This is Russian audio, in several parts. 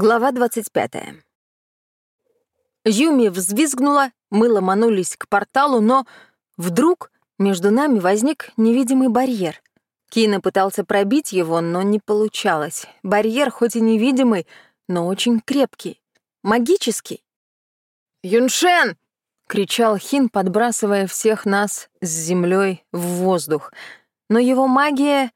Глава 25. Юми взвизгнула, мы ломанулись к порталу, но вдруг между нами возник невидимый барьер. Кина пытался пробить его, но не получалось. Барьер хоть и невидимый, но очень крепкий, магический. «Юншен!» — кричал Хин, подбрасывая всех нас с землей в воздух. Но его магия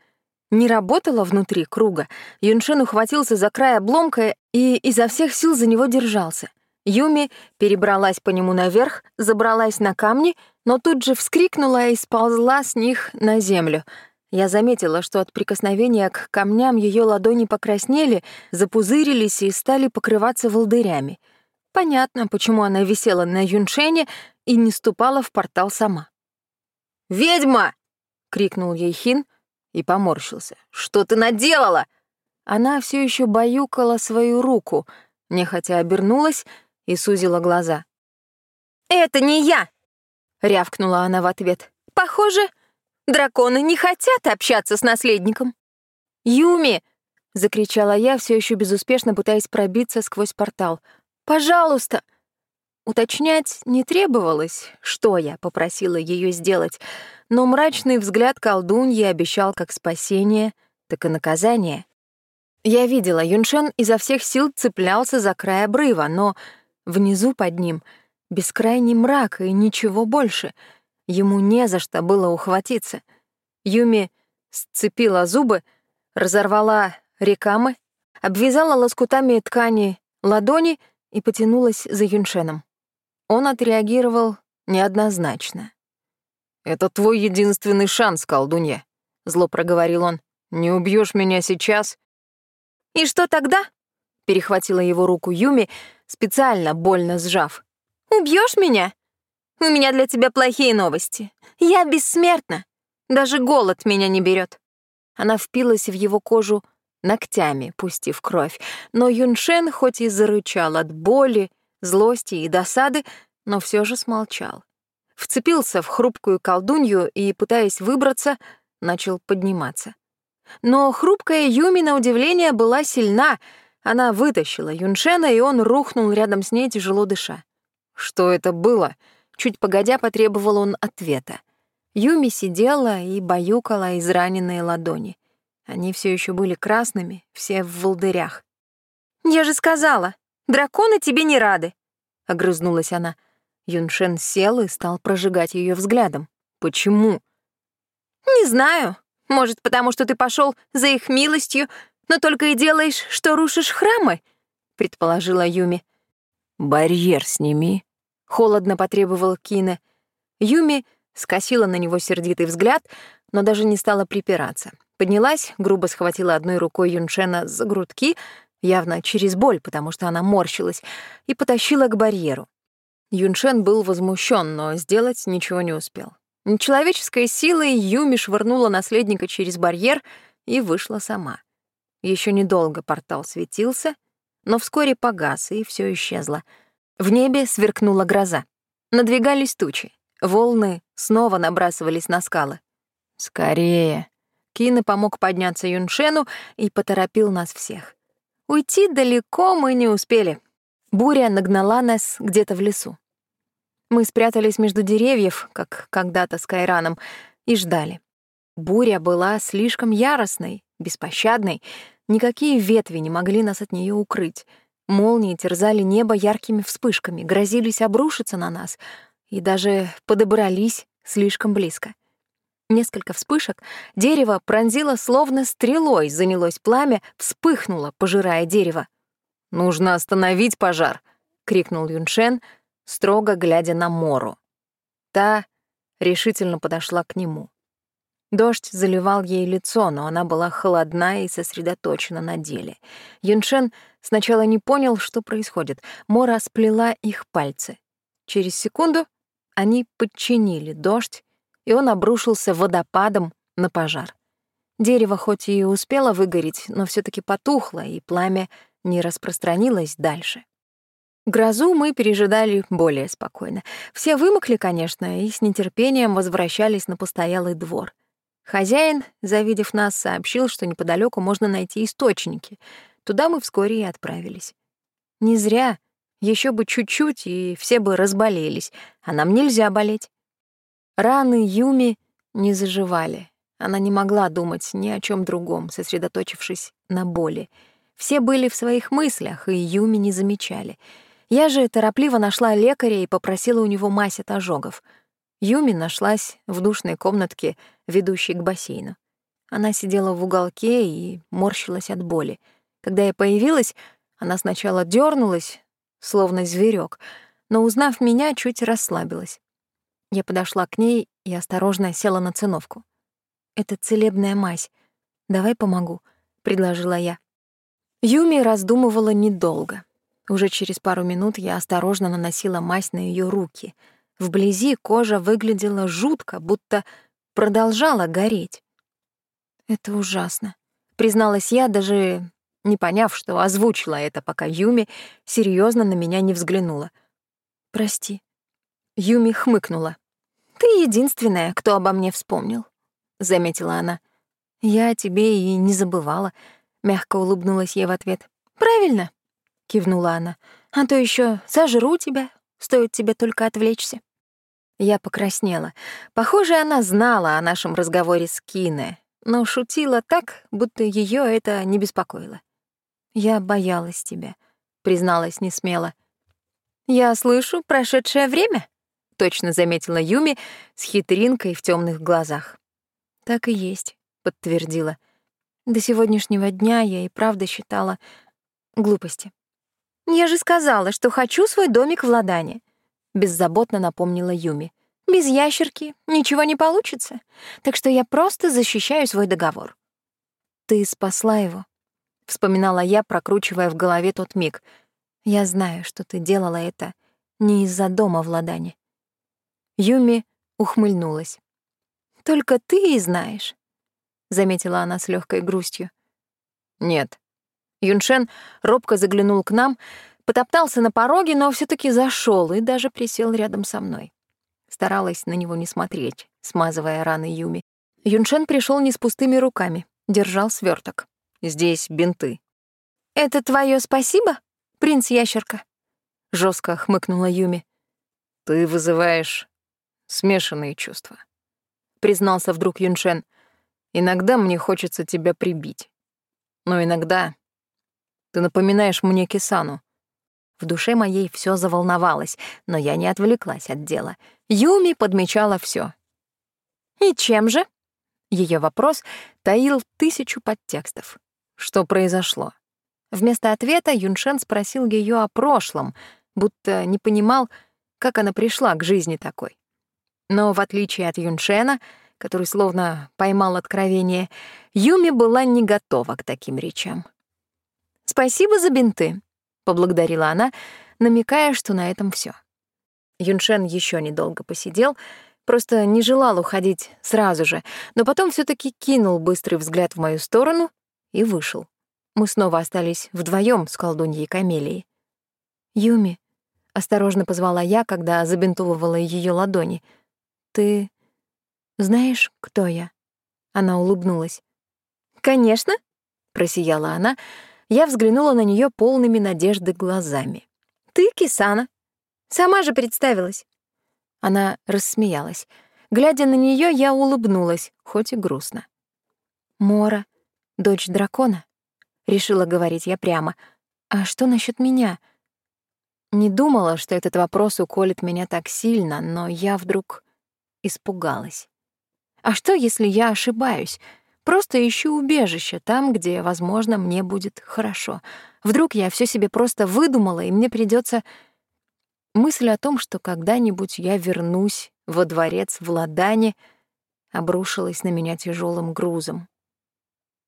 не работала внутри круга. Юншен ухватился за край обломка и изо всех сил за него держался. Юми перебралась по нему наверх, забралась на камни, но тут же вскрикнула и сползла с них на землю. Я заметила, что от прикосновения к камням ее ладони покраснели, запузырились и стали покрываться волдырями. Понятно, почему она висела на Юншене и не ступала в портал сама. «Ведьма!» — крикнул ей Хин и поморщился. «Что ты наделала?» Она все еще баюкала свою руку, нехотя обернулась и сузила глаза. «Это не я!» — рявкнула она в ответ. «Похоже, драконы не хотят общаться с наследником». «Юми!» — закричала я, все еще безуспешно пытаясь пробиться сквозь портал. «Пожалуйста!» Уточнять не требовалось, что я попросила ее сделать, но мрачный взгляд колдуньи обещал как спасение, так и наказание. Я видела, Юншен изо всех сил цеплялся за край обрыва, но внизу под ним бескрайний мрак и ничего больше. Ему не за что было ухватиться. Юми сцепила зубы, разорвала рекамы, обвязала лоскутами ткани ладони и потянулась за Юншеном. Он отреагировал неоднозначно. «Это твой единственный шанс, колдунья», — зло проговорил он. «Не убьешь меня сейчас, «И что тогда?» — перехватила его руку Юми, специально больно сжав. Убьешь меня? У меня для тебя плохие новости. Я бессмертна. Даже голод меня не берет. Она впилась в его кожу ногтями, пустив кровь, но Юншен хоть и зарычал от боли, злости и досады, но все же смолчал. Вцепился в хрупкую колдунью и, пытаясь выбраться, начал подниматься. Но хрупкая Юми, на удивление, была сильна. Она вытащила Юншена, и он рухнул рядом с ней, тяжело дыша. Что это было? Чуть погодя потребовал он ответа. Юми сидела и баюкала израненные ладони. Они все еще были красными, все в волдырях. «Я же сказала, драконы тебе не рады!» — огрызнулась она. Юншен сел и стал прожигать ее взглядом. «Почему?» «Не знаю. Может, потому что ты пошел за их милостью, но только и делаешь, что рушишь храмы?» — предположила Юми. «Барьер сними», — холодно потребовал Кина. Юми скосила на него сердитый взгляд, но даже не стала припираться. Поднялась, грубо схватила одной рукой Юншена за грудки, явно через боль, потому что она морщилась, и потащила к барьеру. Юншен был возмущен, но сделать ничего не успел. Нечеловеческой силой Юми швырнула наследника через барьер и вышла сама. Еще недолго портал светился, но вскоре погас, и все исчезло. В небе сверкнула гроза. Надвигались тучи. Волны снова набрасывались на скалы. «Скорее!» Кина помог подняться Юншену и поторопил нас всех. Уйти далеко мы не успели. Буря нагнала нас где-то в лесу. Мы спрятались между деревьев, как когда-то с Кайраном, и ждали. Буря была слишком яростной, беспощадной. Никакие ветви не могли нас от нее укрыть. Молнии терзали небо яркими вспышками, грозились обрушиться на нас и даже подобрались слишком близко. Несколько вспышек, дерево пронзило словно стрелой, занялось пламя, вспыхнуло, пожирая дерево. «Нужно остановить пожар!» — крикнул Юншен — строго глядя на Мору. Та решительно подошла к нему. Дождь заливал ей лицо, но она была холодна и сосредоточена на деле. Юншен сначала не понял, что происходит. Мора сплела их пальцы. Через секунду они подчинили дождь, и он обрушился водопадом на пожар. Дерево хоть и успело выгореть, но все таки потухло, и пламя не распространилось дальше. Грозу мы пережидали более спокойно. Все вымокли, конечно, и с нетерпением возвращались на постоялый двор. Хозяин, завидев нас, сообщил, что неподалеку можно найти источники. Туда мы вскоре и отправились. Не зря, еще бы чуть-чуть, и все бы разболелись, а нам нельзя болеть. Раны Юми не заживали. Она не могла думать ни о чем другом, сосредоточившись на боли. Все были в своих мыслях, и Юми не замечали. Я же торопливо нашла лекаря и попросила у него мазь от ожогов. Юми нашлась в душной комнатке, ведущей к бассейну. Она сидела в уголке и морщилась от боли. Когда я появилась, она сначала дернулась, словно зверек, но, узнав меня, чуть расслабилась. Я подошла к ней и осторожно села на циновку. «Это целебная мазь. Давай помогу», — предложила я. Юми раздумывала недолго. Уже через пару минут я осторожно наносила мазь на ее руки. Вблизи кожа выглядела жутко, будто продолжала гореть. «Это ужасно», — призналась я, даже не поняв, что озвучила это, пока Юми серьезно на меня не взглянула. «Прости». Юми хмыкнула. «Ты единственная, кто обо мне вспомнил», — заметила она. «Я о тебе и не забывала», — мягко улыбнулась ей в ответ. «Правильно», — кивнула она. «А то еще сожру тебя, стоит тебе только отвлечься». Я покраснела. Похоже, она знала о нашем разговоре с Кине, но шутила так, будто ее это не беспокоило. «Я боялась тебя», — призналась несмело. «Я слышу прошедшее время», — точно заметила Юми с хитринкой в темных глазах. «Так и есть», — подтвердила. «До сегодняшнего дня я и правда считала глупости». «Я же сказала, что хочу свой домик в Ладане», — беззаботно напомнила Юми. «Без ящерки ничего не получится, так что я просто защищаю свой договор». «Ты спасла его», — вспоминала я, прокручивая в голове тот миг. «Я знаю, что ты делала это не из-за дома в Ладане». Юми ухмыльнулась. «Только ты и знаешь», — заметила она с легкой грустью. «Нет». Юншен робко заглянул к нам, потоптался на пороге, но все таки зашел и даже присел рядом со мной. Старалась на него не смотреть, смазывая раны Юми. Юншен пришел не с пустыми руками, держал сверток. Здесь бинты. «Это твое спасибо, принц Ящерка?» — жестко хмыкнула Юми. «Ты вызываешь смешанные чувства», — признался вдруг Юншен. «Иногда мне хочется тебя прибить. Но иногда ты напоминаешь мне Кисану. В душе моей все заволновалось, но я не отвлеклась от дела. Юми подмечала все. «И чем же?» Ее вопрос таил тысячу подтекстов. Что произошло? Вместо ответа Юншен спросил ее о прошлом, будто не понимал, как она пришла к жизни такой. Но в отличие от Юншена, который словно поймал откровение, Юми была не готова к таким речам. «Спасибо за бинты», — поблагодарила она, намекая, что на этом все. Юншен еще недолго посидел, просто не желал уходить сразу же, но потом все таки кинул быстрый взгляд в мою сторону и вышел. Мы снова остались вдвоем с колдуньей Камелией. «Юми», — осторожно позвала я, когда забинтовывала ее ладони, — «ты знаешь, кто я?» Она улыбнулась. «Конечно», — просияла она. Я взглянула на нее полными надежды глазами. «Ты Кисана. Сама же представилась». Она рассмеялась. Глядя на нее, я улыбнулась, хоть и грустно. «Мора, дочь дракона?» — решила говорить я прямо. «А что насчет меня?» Не думала, что этот вопрос уколет меня так сильно, но я вдруг испугалась. А что, если я ошибаюсь? Просто ищу убежище там, где, возможно, мне будет хорошо. Вдруг я все себе просто выдумала, и мне придется Мысль о том, что когда-нибудь я вернусь во дворец в Ладане, обрушилась на меня тяжелым грузом.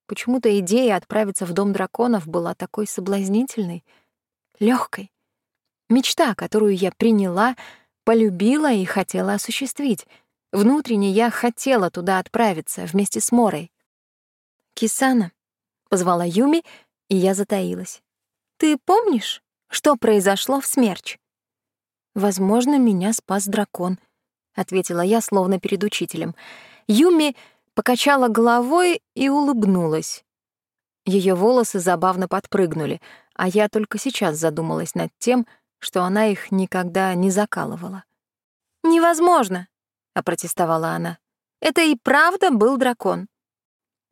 Почему-то идея отправиться в дом драконов была такой соблазнительной, легкой. Мечта, которую я приняла, полюбила и хотела осуществить. Внутренне я хотела туда отправиться вместе с Морой. «Кисана», — позвала Юми, и я затаилась. «Ты помнишь, что произошло в Смерч?» «Возможно, меня спас дракон», — ответила я, словно перед учителем. Юми покачала головой и улыбнулась. Ее волосы забавно подпрыгнули, а я только сейчас задумалась над тем, что она их никогда не закалывала. «Невозможно», — опротестовала она. «Это и правда был дракон.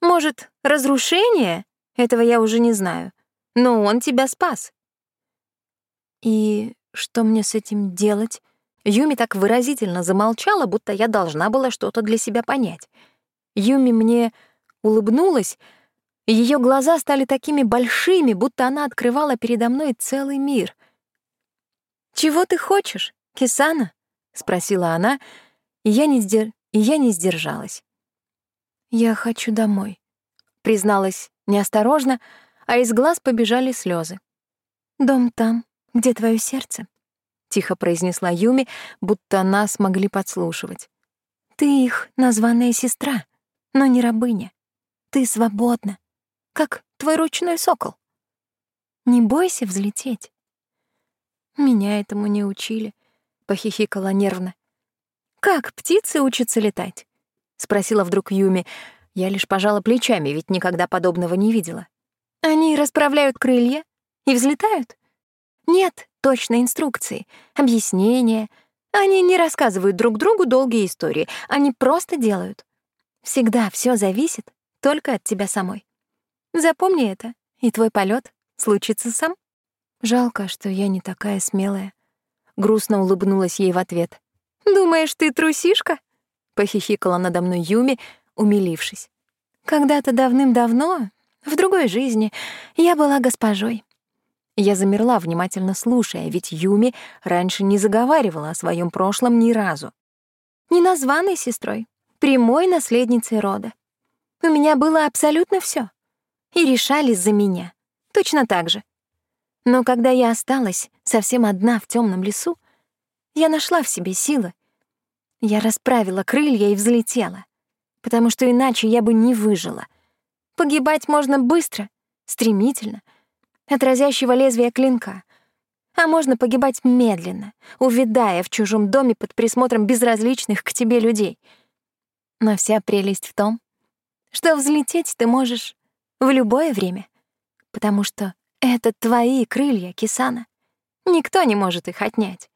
Может, разрушение? Этого я уже не знаю. Но он тебя спас». «И что мне с этим делать?» Юми так выразительно замолчала, будто я должна была что-то для себя понять. Юми мне улыбнулась, её глаза стали такими большими, будто она открывала передо мной целый мир. «Чего ты хочешь, Кисана?» — спросила она, и я не, сдер... я не сдержалась. «Я хочу домой», — призналась неосторожно, а из глаз побежали слезы. «Дом там, где твое сердце», — тихо произнесла Юми, будто нас могли подслушивать. «Ты их названная сестра, но не рабыня. Ты свободна, как твой ручной сокол. Не бойся взлететь. Меня этому не учили, похихикала нервно. Как птицы учатся летать? спросила вдруг Юми. Я лишь пожала плечами, ведь никогда подобного не видела. Они расправляют крылья и взлетают? Нет точной инструкции, объяснения. Они не рассказывают друг другу долгие истории, они просто делают. Всегда все зависит только от тебя самой. Запомни это, и твой полет случится сам. Жалко, что я не такая смелая. Грустно улыбнулась ей в ответ. «Думаешь, ты трусишка?» — похихикала надо мной Юми, умилившись. «Когда-то давным-давно, в другой жизни, я была госпожой». Я замерла, внимательно слушая, ведь Юми раньше не заговаривала о своем прошлом ни разу. Не названной сестрой, прямой наследницей рода. У меня было абсолютно все и решали за меня. Точно так же. Но когда я осталась совсем одна в темном лесу, я нашла в себе силы. Я расправила крылья и взлетела, потому что иначе я бы не выжила. Погибать можно быстро, стремительно, от разящего лезвия клинка. А можно погибать медленно, увядая в чужом доме под присмотром безразличных к тебе людей. Но вся прелесть в том, что взлететь ты можешь в любое время, потому что это твои крылья, Кисана. Никто не может их отнять.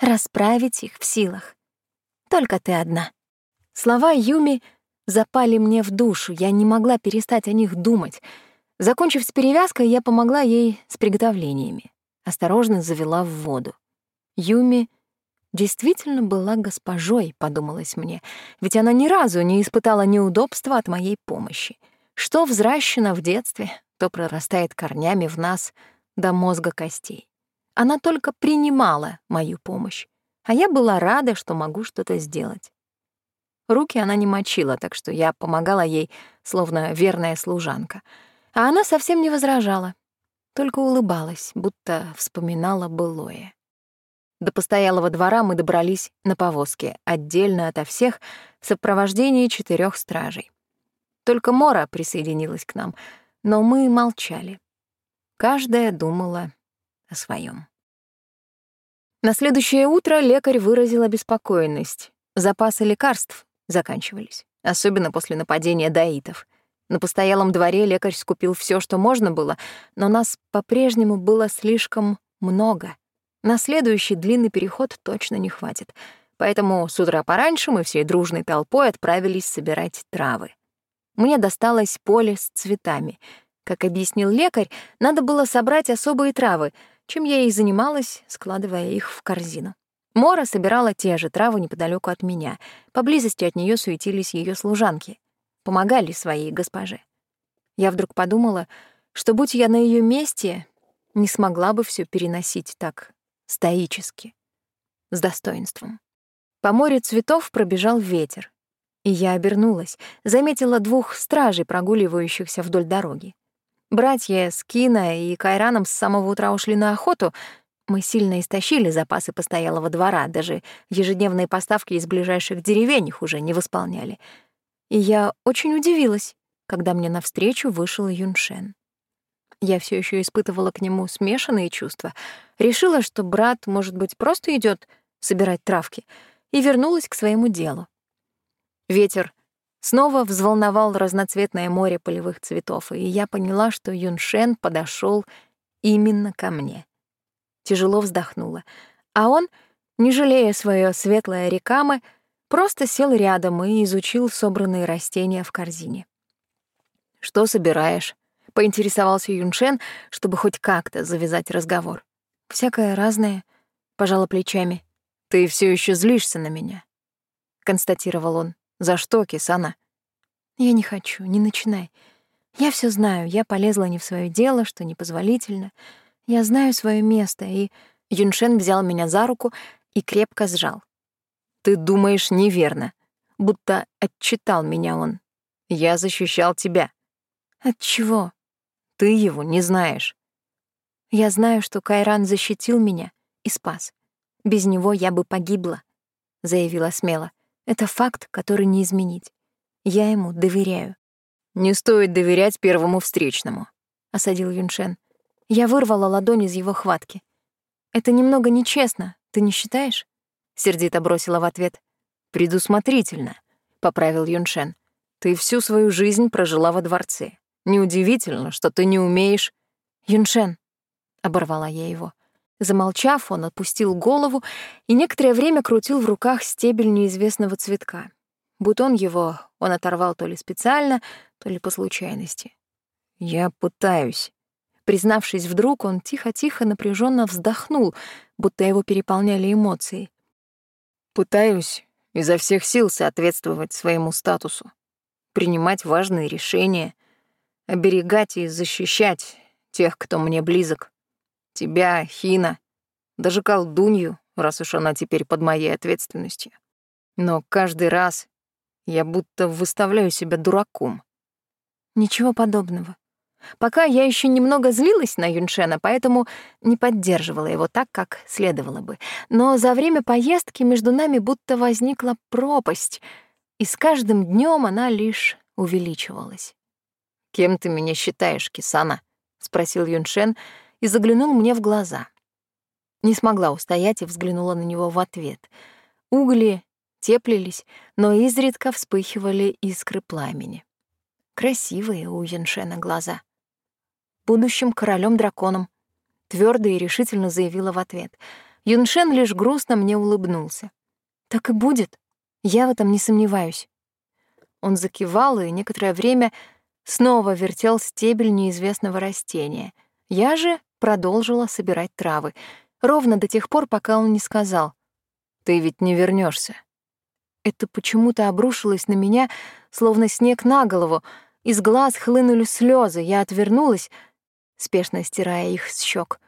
Расправить их в силах. Только ты одна. Слова Юми запали мне в душу, я не могла перестать о них думать. Закончив с перевязкой, я помогла ей с приготовлениями. Осторожно завела в воду. Юми действительно была госпожой, подумалось мне, ведь она ни разу не испытала неудобства от моей помощи. Что взращено в детстве, то прорастает корнями в нас до мозга костей. Она только принимала мою помощь, а я была рада, что могу что-то сделать. Руки она не мочила, так что я помогала ей, словно верная служанка. А она совсем не возражала, только улыбалась, будто вспоминала былое. До постоялого двора мы добрались на повозке, отдельно ото всех, в сопровождении четырех стражей. Только Мора присоединилась к нам, но мы молчали. Каждая думала о своем. На следующее утро лекарь выразил обеспокоенность. Запасы лекарств заканчивались, особенно после нападения даитов. На постоялом дворе лекарь скупил все, что можно было, но нас по-прежнему было слишком много. На следующий длинный переход точно не хватит. Поэтому с утра пораньше мы всей дружной толпой отправились собирать травы. Мне досталось поле с цветами. Как объяснил лекарь, надо было собрать особые травы, чем я и занималась, складывая их в корзину. Мора собирала те же травы неподалеку от меня. Поблизости от нее суетились ее служанки. Помогали своей госпоже. Я вдруг подумала, что будь я на ее месте, не смогла бы все переносить так стоически, с достоинством. По морю цветов пробежал ветер. И я обернулась, заметила двух стражей, прогуливающихся вдоль дороги. Братья с Кина и Кайраном с самого утра ушли на охоту. Мы сильно истощили запасы постоялого двора, даже ежедневные поставки из ближайших деревень их уже не восполняли. И я очень удивилась, когда мне навстречу вышел Юншен. Я все еще испытывала к нему смешанные чувства. Решила, что брат, может быть, просто идет собирать травки, и вернулась к своему делу. Ветер Снова взволновал разноцветное море полевых цветов, и я поняла, что Юншен подошел именно ко мне. Тяжело вздохнула. А он, не жалея свое светлое рекамы, просто сел рядом и изучил собранные растения в корзине. «Что собираешь?» — поинтересовался Юншен, чтобы хоть как-то завязать разговор. «Всякое разное», — пожала плечами. «Ты все еще злишься на меня», — констатировал он. «За что, Кисана?» «Я не хочу, не начинай. Я все знаю, я полезла не в свое дело, что непозволительно. Я знаю свое место, и...» Юншен взял меня за руку и крепко сжал. «Ты думаешь неверно, будто отчитал меня он. Я защищал тебя». «От чего?» «Ты его не знаешь». «Я знаю, что Кайран защитил меня и спас. Без него я бы погибла», — заявила смело. «Это факт, который не изменить. Я ему доверяю». «Не стоит доверять первому встречному», — осадил Юншен. Я вырвала ладонь из его хватки. «Это немного нечестно, ты не считаешь?» Сердито бросила в ответ. «Предусмотрительно», — поправил Юншен. «Ты всю свою жизнь прожила во дворце. Неудивительно, что ты не умеешь...» «Юншен», — оборвала я его. Замолчав, он отпустил голову и некоторое время крутил в руках стебель неизвестного цветка. Бутон его он оторвал то ли специально, то ли по случайности. «Я пытаюсь». Признавшись вдруг, он тихо-тихо напряженно вздохнул, будто его переполняли эмоции. «Пытаюсь изо всех сил соответствовать своему статусу, принимать важные решения, оберегать и защищать тех, кто мне близок. Тебя, Хина, даже колдунью, раз уж она теперь под моей ответственностью. Но каждый раз я будто выставляю себя дураком. Ничего подобного. Пока я еще немного злилась на Юншена, поэтому не поддерживала его так, как следовало бы. Но за время поездки между нами будто возникла пропасть, и с каждым днем она лишь увеличивалась. «Кем ты меня считаешь, Кисана?» — спросил Юншен и заглянул мне в глаза. Не смогла устоять и взглянула на него в ответ. Угли теплились, но изредка вспыхивали искры пламени. Красивые у Яншена глаза. «Будущим королем-драконом», — твердо и решительно заявила в ответ. Юншен лишь грустно мне улыбнулся. «Так и будет. Я в этом не сомневаюсь». Он закивал и некоторое время снова вертел стебель неизвестного растения. Я же продолжила собирать травы, ровно до тех пор, пока он не сказал. «Ты ведь не вернешься. Это почему-то обрушилось на меня, словно снег на голову. Из глаз хлынули слезы. Я отвернулась, спешно стирая их с щек.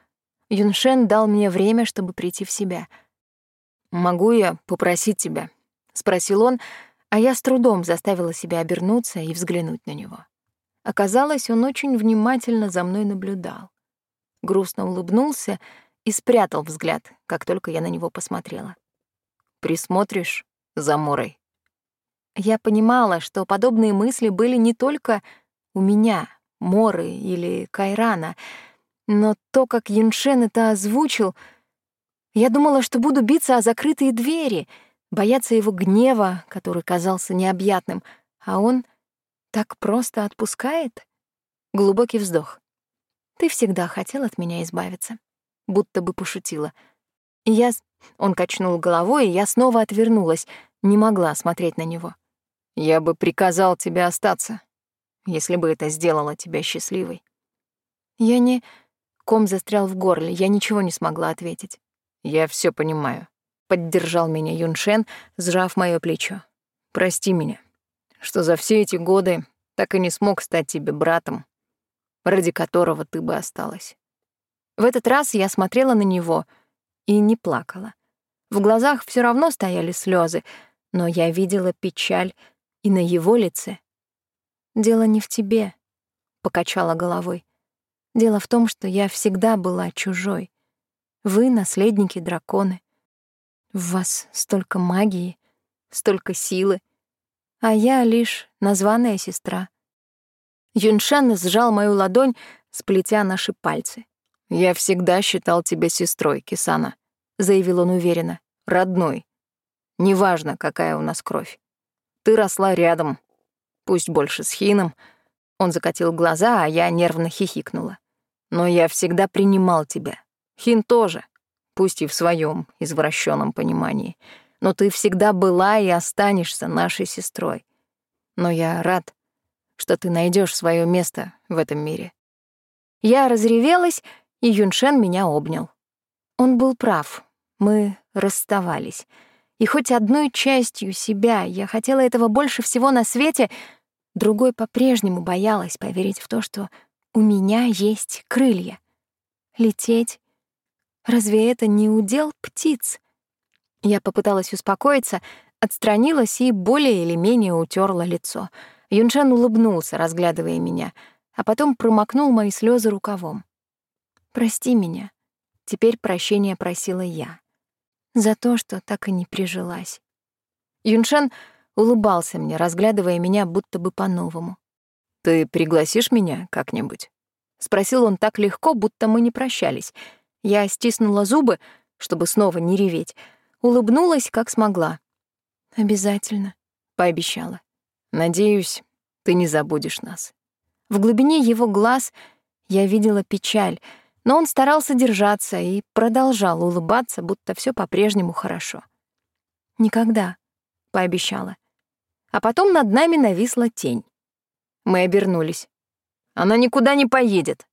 Юншен дал мне время, чтобы прийти в себя. «Могу я попросить тебя?» — спросил он, а я с трудом заставила себя обернуться и взглянуть на него. Оказалось, он очень внимательно за мной наблюдал. Грустно улыбнулся и спрятал взгляд, как только я на него посмотрела. «Присмотришь за Морой. Я понимала, что подобные мысли были не только у меня, Моры или Кайрана, но то, как Юншен это озвучил, я думала, что буду биться о закрытые двери, бояться его гнева, который казался необъятным, а он так просто отпускает. Глубокий вздох. Ты всегда хотел от меня избавиться, будто бы пошутила. Я он качнул головой, и я снова отвернулась, не могла смотреть на него. «Я бы приказал тебе остаться, если бы это сделало тебя счастливой». Я не... Ком застрял в горле, я ничего не смогла ответить. «Я все понимаю», — поддержал меня Юншен, сжав моё плечо. «Прости меня, что за все эти годы так и не смог стать тебе братом, ради которого ты бы осталась». В этот раз я смотрела на него и не плакала. В глазах все равно стояли слезы, но я видела печаль и на его лице. «Дело не в тебе», — покачала головой. «Дело в том, что я всегда была чужой. Вы — наследники драконы. В вас столько магии, столько силы, а я лишь названная сестра». Юншен сжал мою ладонь, сплетя наши пальцы. «Я всегда считал тебя сестрой, Кисана», заявил он уверенно. Родной. Неважно, какая у нас кровь. Ты росла рядом, пусть больше с Хином. Он закатил глаза, а я нервно хихикнула. Но я всегда принимал тебя. Хин тоже, пусть и в своем извращенном понимании. Но ты всегда была и останешься нашей сестрой. Но я рад, что ты найдешь свое место в этом мире. Я разревелась, и Юншен меня обнял. Он был прав. Мы расставались. И хоть одной частью себя я хотела этого больше всего на свете, другой по-прежнему боялась поверить в то, что у меня есть крылья. Лететь. Разве это не удел птиц? Я попыталась успокоиться, отстранилась и более или менее утерла лицо. Юншан улыбнулся, разглядывая меня, а потом промокнул мои слезы рукавом. «Прости меня». Теперь прощения просила я за то, что так и не прижилась. Юншен улыбался мне, разглядывая меня будто бы по-новому. «Ты пригласишь меня как-нибудь?» — спросил он так легко, будто мы не прощались. Я стиснула зубы, чтобы снова не реветь, улыбнулась, как смогла. «Обязательно», — пообещала. «Надеюсь, ты не забудешь нас». В глубине его глаз я видела печаль — но он старался держаться и продолжал улыбаться, будто все по-прежнему хорошо. «Никогда», — пообещала. А потом над нами нависла тень. Мы обернулись. «Она никуда не поедет»,